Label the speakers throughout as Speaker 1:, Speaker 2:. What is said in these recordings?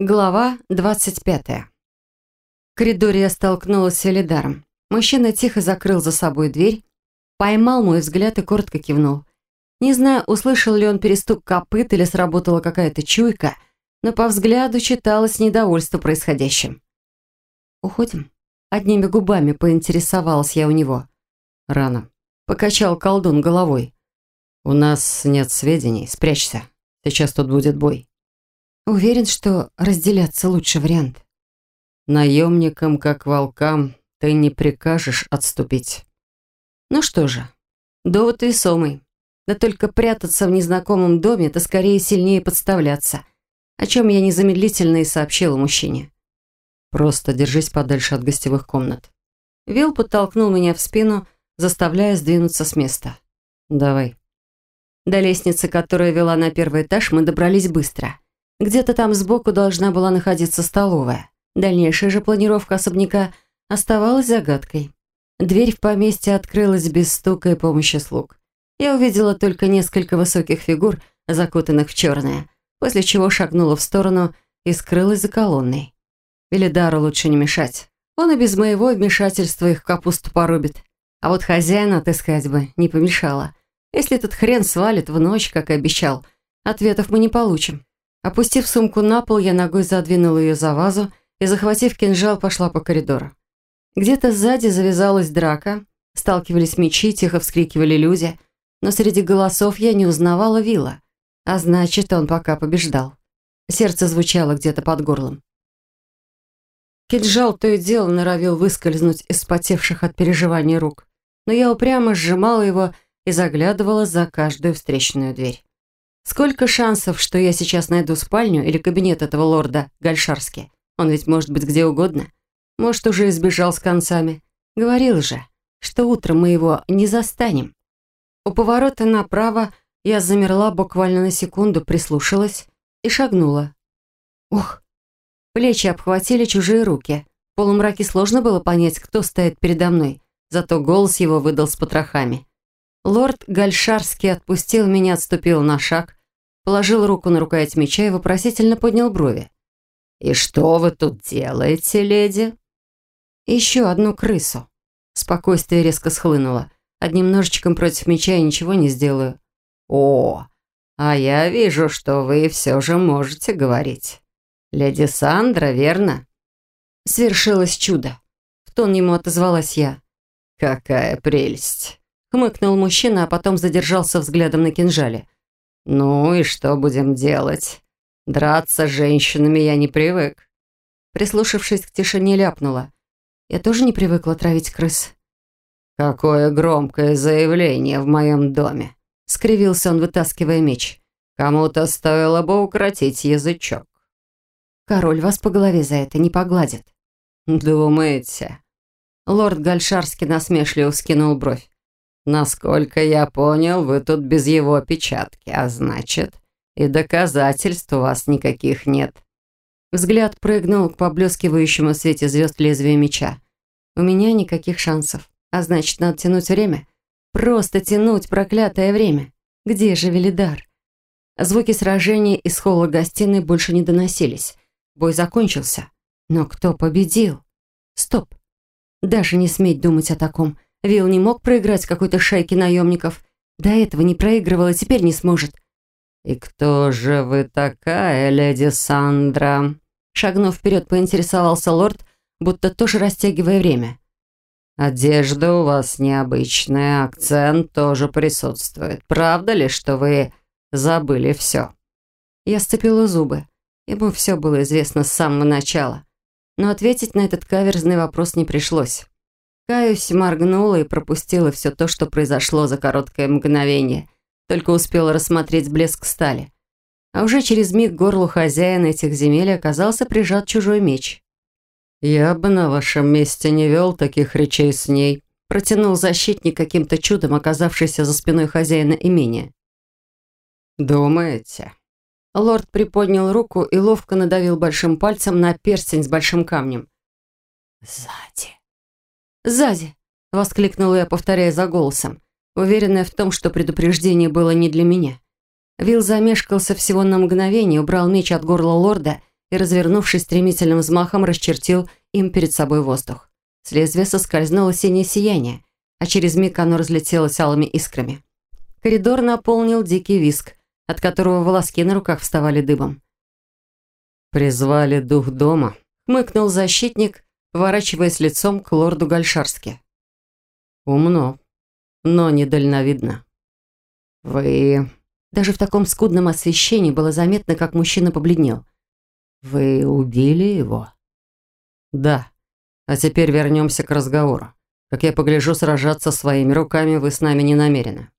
Speaker 1: Глава 25. В коридоре я столкнулась с Велидаром. Мужчина тихо закрыл за собой дверь, поймал мой взгляд и коротко кивнул. Не знаю, услышал ли он перестук копыт или сработала какая-то чуйка, но по взгляду читалось недовольство происходящим. «Уходим?» Одними губами поинтересовалась я у него.
Speaker 2: «Рано», — покачал колдун головой. «У нас нет сведений, спрячься. Сейчас тут будет бой».
Speaker 1: Уверен, что разделяться лучший вариант.
Speaker 2: Наемникам, как волкам, ты не прикажешь отступить.
Speaker 1: Ну что же, довод весомый. Да только прятаться в незнакомом доме – это скорее сильнее подставляться, о чем я незамедлительно и сообщила мужчине.
Speaker 2: Просто держись подальше от гостевых комнат.
Speaker 1: Вилл подтолкнул меня в спину, заставляя сдвинуться с места.
Speaker 2: «Давай».
Speaker 1: До лестницы, которая вела на первый этаж, мы добрались быстро – где-то там сбоку должна была находиться столовая. Дальнейшая же планировка особняка оставалась загадкой. Дверь в поместье открылась без стука и помощи слуг. Я увидела только несколько высоких фигур, закутанных в черное, после чего шагнула в сторону и скрылась за колонной. Велидару лучше не мешать. Он и без моего вмешательства их капусту порубит. А вот хозяина отыскать бы не помешало. Если этот хрен свалит в ночь, как и обещал, ответов мы не получим. Опустив сумку на пол, я ногой задвинула ее за вазу и, захватив кинжал, пошла по коридору. Где-то сзади завязалась драка, сталкивались мечи, тихо вскрикивали люди, но среди голосов я не узнавала Вилла, а значит, он пока побеждал. Сердце звучало где-то под горлом. Кинжал то и дело норовил выскользнуть из спотевших от переживаний рук, но я упрямо сжимала его и заглядывала за каждую встречную дверь. Сколько шансов, что я сейчас найду спальню или кабинет этого лорда Гальшарски? Он ведь может быть где угодно. Может, уже избежал с концами. Говорил же, что утром мы его не застанем. У поворота направо я замерла буквально на секунду, прислушалась и шагнула. Ух! Плечи обхватили чужие руки. В полумраке сложно было понять, кто стоит передо мной, зато голос его выдал с потрохами. Лорд Гальшарский отпустил меня, отступил на шаг, положил руку на рукоять меча и вопросительно поднял брови. «И что вы тут делаете, леди?» «Еще одну крысу». Спокойствие резко схлынуло. Одним ножичком против меча я ничего не сделаю.
Speaker 3: «О, а я вижу, что вы все же можете говорить. Леди Сандра, верно?»
Speaker 1: Свершилось чудо. В тон ему отозвалась я.
Speaker 3: «Какая прелесть!»
Speaker 1: Хмыкнул мужчина, а потом задержался взглядом на кинжале.
Speaker 3: «Ну и что будем делать? Драться с женщинами я не привык».
Speaker 1: Прислушавшись к тишине, ляпнула. «Я тоже не привыкла травить крыс».
Speaker 3: «Какое громкое заявление в моем доме!» Скривился он, вытаскивая меч. «Кому-то стоило бы укротить язычок».
Speaker 1: «Король вас по голове за это не погладит».
Speaker 3: «Думаете?»
Speaker 1: Лорд Гальшарский насмешливо вскинул бровь.
Speaker 3: Насколько я понял, вы тут без его печатки, а значит, и доказательств у вас никаких нет.
Speaker 1: Взгляд прыгнул к поблескивающему в свете звезд лезвию меча. У меня никаких шансов, а значит, надо тянуть время. Просто тянуть проклятое время. Где же Велидар? Звуки сражения из холла гостиной больше не доносились. Бой закончился. Но кто победил? Стоп. Даже не сметь думать о таком. Вилл не мог проиграть какой-то шайке наемников. До этого не проигрывал и теперь не сможет.
Speaker 3: «И кто же вы такая, леди Сандра?»
Speaker 1: Шагнув вперед, поинтересовался лорд, будто тоже растягивая время.
Speaker 3: «Одежда у вас необычная, акцент тоже присутствует. Правда ли, что вы забыли все?»
Speaker 1: Я сцепила зубы. Ему все было известно с самого начала. Но ответить на этот каверзный вопрос не пришлось. Каюсь, моргнула и пропустила все то, что произошло за короткое мгновение. Только успела рассмотреть блеск стали. А уже через миг горлу хозяина этих земель оказался прижат чужой меч.
Speaker 2: «Я бы на вашем месте не вел таких речей с ней»,
Speaker 1: протянул защитник каким-то чудом, оказавшийся за спиной хозяина имения.
Speaker 2: «Думаете?»
Speaker 1: Лорд приподнял руку и ловко надавил большим пальцем на перстень с большим камнем.
Speaker 3: «Сзади»,
Speaker 1: «Сзади!» — воскликнула я, повторяя за голосом, уверенная в том, что предупреждение было не для меня. Вил замешкался всего на мгновение, убрал меч от горла лорда и, развернувшись стремительным взмахом, расчертил им перед собой воздух. С лезвия соскользнуло синее сияние, а через миг оно разлетелось алыми искрами. Коридор наполнил дикий виск, от которого волоски на руках вставали дыбом.
Speaker 2: «Призвали дух дома», — хмыкнул защитник, поворачиваясь лицом к лорду Гальшарски. «Умно, но недальновидно. Вы...»
Speaker 1: Даже в таком скудном освещении было заметно, как мужчина побледнел.
Speaker 2: «Вы убили его?» «Да. А теперь вернемся к разговору. Как я погляжу, сражаться своими руками вы с нами не намерены».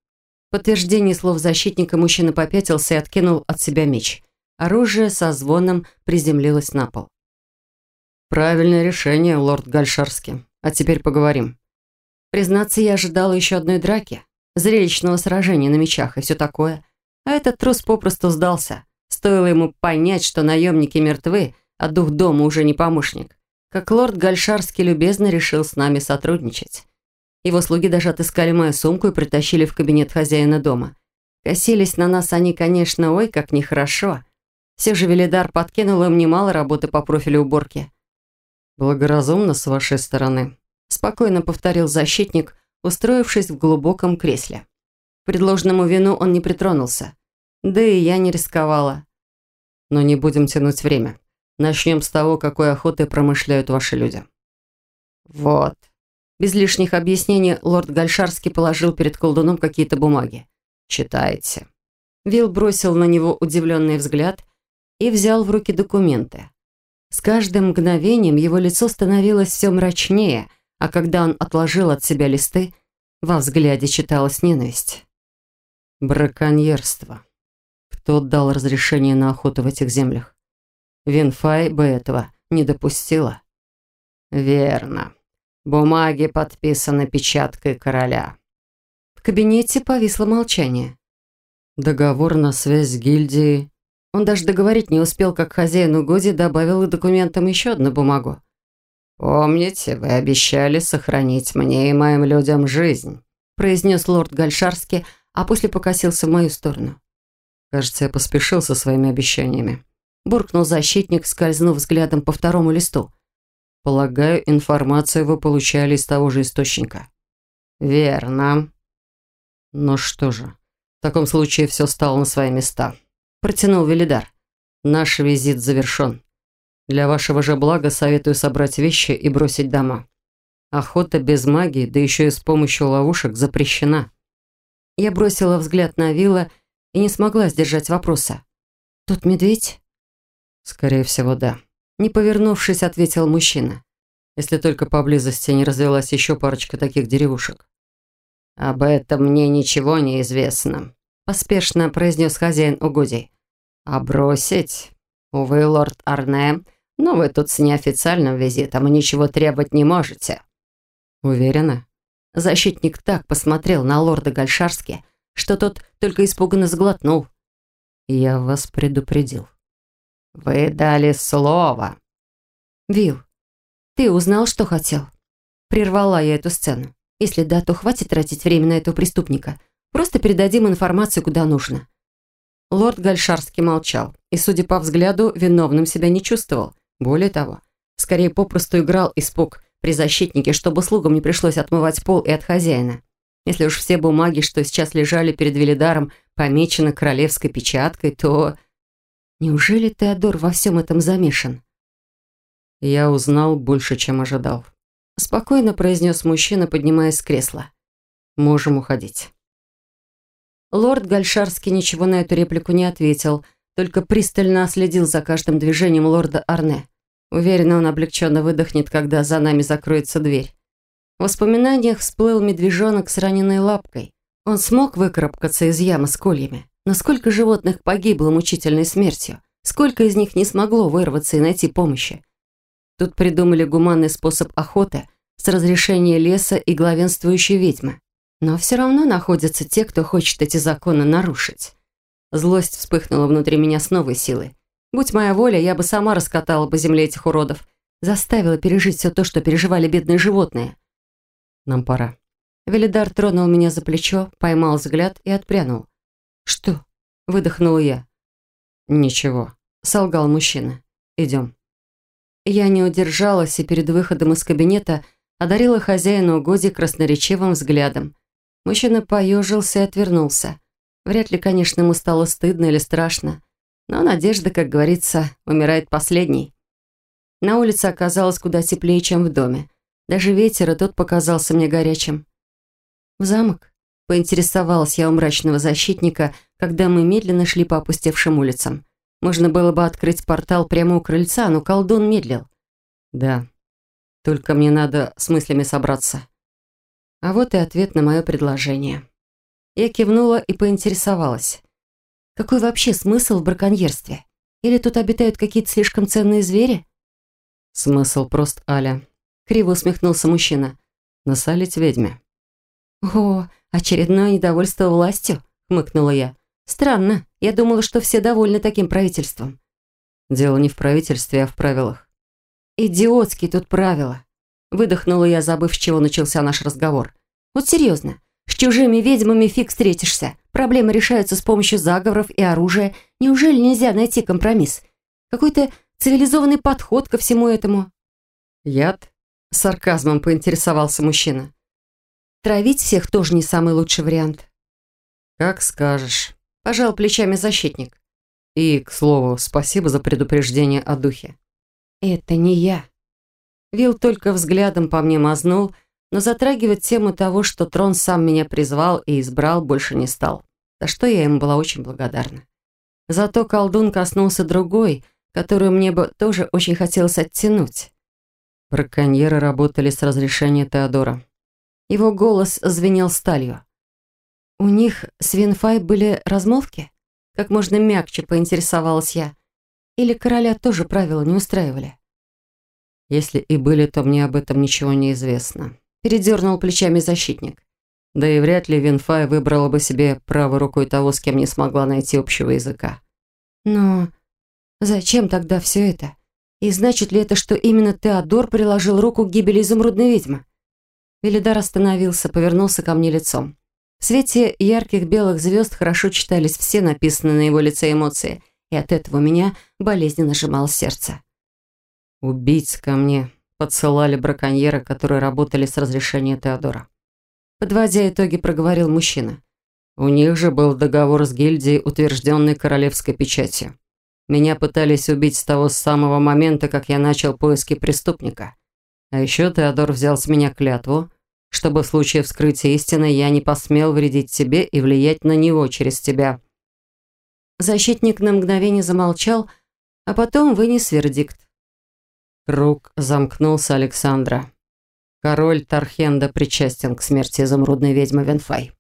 Speaker 1: В подтверждение слов защитника мужчина попятился и откинул от себя меч. Оружие со звоном приземлилось на пол.
Speaker 2: «Правильное решение, лорд Гальшарский. А теперь поговорим».
Speaker 1: Признаться, я ожидала еще одной драки, зрелищного сражения на мечах и все такое. А этот трус попросту сдался. Стоило ему понять, что наемники мертвы, а дух дома уже не помощник. Как лорд Гальшарский любезно решил с нами сотрудничать. Его слуги даже отыскали мою сумку и притащили в кабинет хозяина дома. Косились на нас они, конечно, ой, как нехорошо. Все же Велидар подкинул им немало работы по профилю уборки.
Speaker 2: «Благоразумно с вашей стороны», – спокойно повторил защитник, устроившись в глубоком кресле
Speaker 1: предложенному вину он не притронулся. Да и я не рисковала.
Speaker 2: Но не будем тянуть время. Начнем с того, какой охотой промышляют ваши люди.
Speaker 1: Вот. Без лишних объяснений лорд Гальшарский положил перед колдуном какие-то бумаги. Читайте. Вилл бросил на него удивленный взгляд и взял в руки документы. С каждым мгновением его лицо становилось все мрачнее, а когда он отложил от себя листы, во взгляде читалась ненависть.
Speaker 2: Браконьерство. Кто дал разрешение на охоту в этих землях? Винфай бы этого не допустила.
Speaker 3: Верно. Бумаги подписаны печаткой короля.
Speaker 1: В кабинете повисло молчание.
Speaker 2: Договор на связь с гильдией.
Speaker 1: Он даже договорить не успел, как хозяин угодий добавил к документам еще одну бумагу.
Speaker 3: «Помните, вы обещали сохранить мне и моим людям жизнь»,
Speaker 1: произнес лорд Гальшарский, а после покосился в мою сторону.
Speaker 2: «Кажется, я поспешил со своими обещаниями»,
Speaker 1: буркнул защитник, скользнув взглядом по второму листу.
Speaker 2: «Полагаю, информацию вы получали из того же источника».
Speaker 3: «Верно».
Speaker 2: «Ну что же, в таком случае все стало на свои места»,
Speaker 1: протянул Велидар.
Speaker 2: «Наш визит завершен. Для вашего же блага советую собрать вещи и бросить дома. Охота без магии, да еще и с помощью ловушек, запрещена».
Speaker 1: Я бросила взгляд на Вилла и не смогла сдержать вопроса. «Тут медведь?»
Speaker 2: «Скорее всего, да», —
Speaker 1: не повернувшись, ответил мужчина.
Speaker 2: «Если только поблизости не развелась еще парочка таких деревушек».
Speaker 3: «Об этом мне ничего не известно», — поспешно произнес хозяин угодий. «А бросить? Увы, лорд Арне, но вы тут с неофициальным визитом и ничего требовать не можете».
Speaker 2: «Уверена?»
Speaker 1: Защитник так посмотрел на лорда Гальшарски, что тот только испуганно сглотнул.
Speaker 2: «Я вас предупредил».
Speaker 3: «Вы дали слово».
Speaker 1: «Вил, ты узнал, что хотел?» Прервала я эту сцену. Если да, то хватит тратить время на этого преступника. Просто передадим информацию куда нужно. Лорд Гальшарский молчал и, судя по взгляду, виновным себя не чувствовал. Более того, скорее попросту играл испуг при защитнике, чтобы слугам не пришлось отмывать пол и от хозяина. Если уж все бумаги, что сейчас лежали перед Велидаром, помечены королевской печаткой, то... Неужели Теодор во всем этом замешан?
Speaker 2: Я узнал больше, чем ожидал.
Speaker 1: Спокойно произнес мужчина, поднимаясь с кресла.
Speaker 2: Можем уходить.
Speaker 1: Лорд Гальшарский ничего на эту реплику не ответил, только пристально следил за каждым движением лорда Арне. Уверена, он облегченно выдохнет, когда за нами закроется дверь. В воспоминаниях всплыл медвежонок с раненой лапкой. Он смог выкарабкаться из ямы с кольями. Но сколько животных погибло мучительной смертью? Сколько из них не смогло вырваться и найти помощи? Тут придумали гуманный способ охоты с разрешения леса и главенствующей ведьмы. Но все равно находятся те, кто хочет эти законы нарушить. Злость вспыхнула внутри меня с новой силой. Будь моя воля, я бы сама раскатала по земле этих уродов. Заставила пережить все то, что переживали бедные животные.
Speaker 2: Нам пора.
Speaker 1: Велидар тронул меня за плечо, поймал взгляд и отпрянул. «Что?» – выдохнула я.
Speaker 2: «Ничего», – солгал мужчина. Идем».
Speaker 1: Я не удержалась и перед выходом из кабинета одарила хозяина угодий красноречивым взглядом. Мужчина поежился и отвернулся. Вряд ли, конечно, ему стало стыдно или страшно. Но надежда, как говорится, умирает последней. На улице оказалось куда теплее, чем в доме. Даже ветер и тот показался мне горячим. «В замок?» – поинтересовалась я у мрачного защитника, когда мы медленно шли по опустевшим улицам. Можно было бы открыть портал прямо у крыльца, но колдун медлил.
Speaker 2: «Да. Только мне надо с мыслями собраться».
Speaker 1: А вот и ответ на мое предложение. Я кивнула и поинтересовалась. Какой вообще смысл в браконьерстве? Или тут обитают какие-то слишком ценные звери?
Speaker 2: Смысл прост, Аля. Криво усмехнулся мужчина. Насалить ведьме.
Speaker 1: О, очередное недовольство властью, хмыкнула я. Странно, я думала, что все довольны таким правительством.
Speaker 2: Дело не в правительстве, а в правилах.
Speaker 1: Идиотские тут правила. Выдохнула я, забыв, с чего начался наш разговор. Вот серьезно, с чужими ведьмами фиг встретишься. Проблемы решаются с помощью заговоров и оружия. Неужели нельзя найти компромисс? Какой-то цивилизованный подход ко всему этому.
Speaker 2: Яд? Сарказмом поинтересовался мужчина.
Speaker 1: Травить всех тоже не самый лучший вариант.
Speaker 2: Как скажешь.
Speaker 1: Пожал плечами защитник.
Speaker 2: И, к слову, спасибо за предупреждение о духе.
Speaker 1: Это не я. Вил только взглядом по мне мазнул, но затрагивать тему того, что трон сам меня призвал и избрал, больше не стал. За что я ему была очень благодарна. Зато колдун коснулся другой, которую мне бы тоже очень хотелось оттянуть.
Speaker 2: Браконьеры работали с разрешения Теодора.
Speaker 1: Его голос звенел сталью. «У них с Винфай были размолвки?» Как можно мягче поинтересовалась я. Или короля тоже правила не устраивали?
Speaker 2: Если и были, то мне об этом ничего не известно передернул плечами защитник. Да и вряд ли Винфай выбрала бы себе правой рукой того, с кем не смогла найти общего языка.
Speaker 1: Но зачем тогда все это? И значит ли это, что именно Теодор приложил руку к гибели изумрудной ведьмы? Велидар остановился, повернулся ко мне лицом. В свете ярких белых звезд хорошо читались все написанные на его лице эмоции, и от этого у меня болезненно сжимало сердце.
Speaker 2: «Убийц ко мне», подсылали браконьеры, которые работали с разрешения Теодора.
Speaker 1: Подводя итоги, проговорил мужчина.
Speaker 2: У них же был договор с гильдией, утвержденный королевской печатью. Меня пытались убить с того самого момента, как я начал поиски преступника. А еще Теодор взял с меня клятву, чтобы в случае вскрытия истины я не посмел вредить тебе и влиять на него через тебя.
Speaker 1: Защитник на мгновение замолчал, а потом вынес вердикт.
Speaker 2: Круг замкнулся Александра. Король Тархенда причастен к смерти изумрудной ведьмы Венфай.